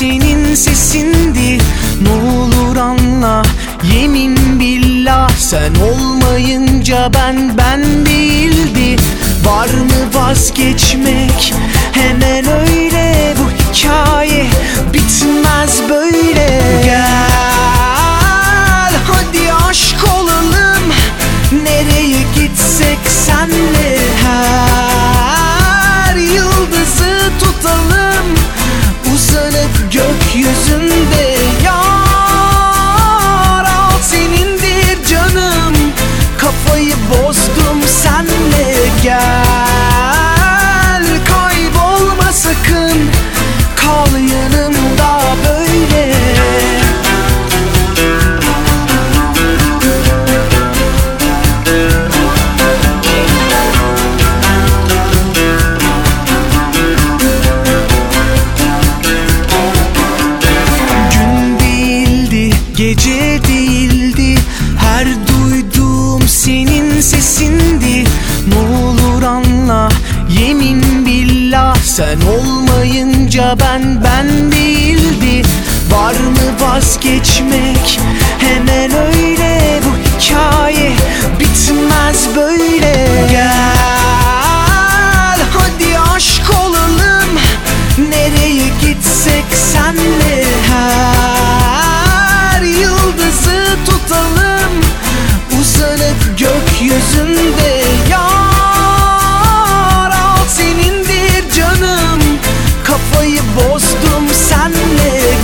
senin sesindi Ne olur anla. Yemin billah Sen olmayınca ben ben değildi. Var mı vazgeçmek? Hemen Gel. Kaybolma sakın. Kal yanımda böyle. Gün değildi, gece değildi. Her duyduğum senin sesindi Sen olmayınca ben ben değildi Var mı vazgeçmek? Hemen öyle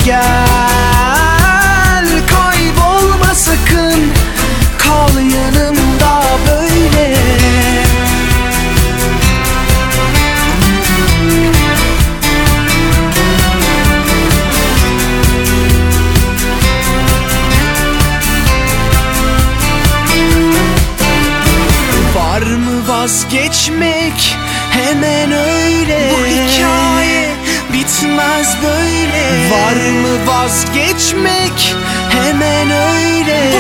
Gel kaybolma sakın. Kal yanımda böyle. Var mı vazgeçmek? Hemen öyle. Bu hikaye bitmez böyle Var mı vazgeçmek? Hemen öyle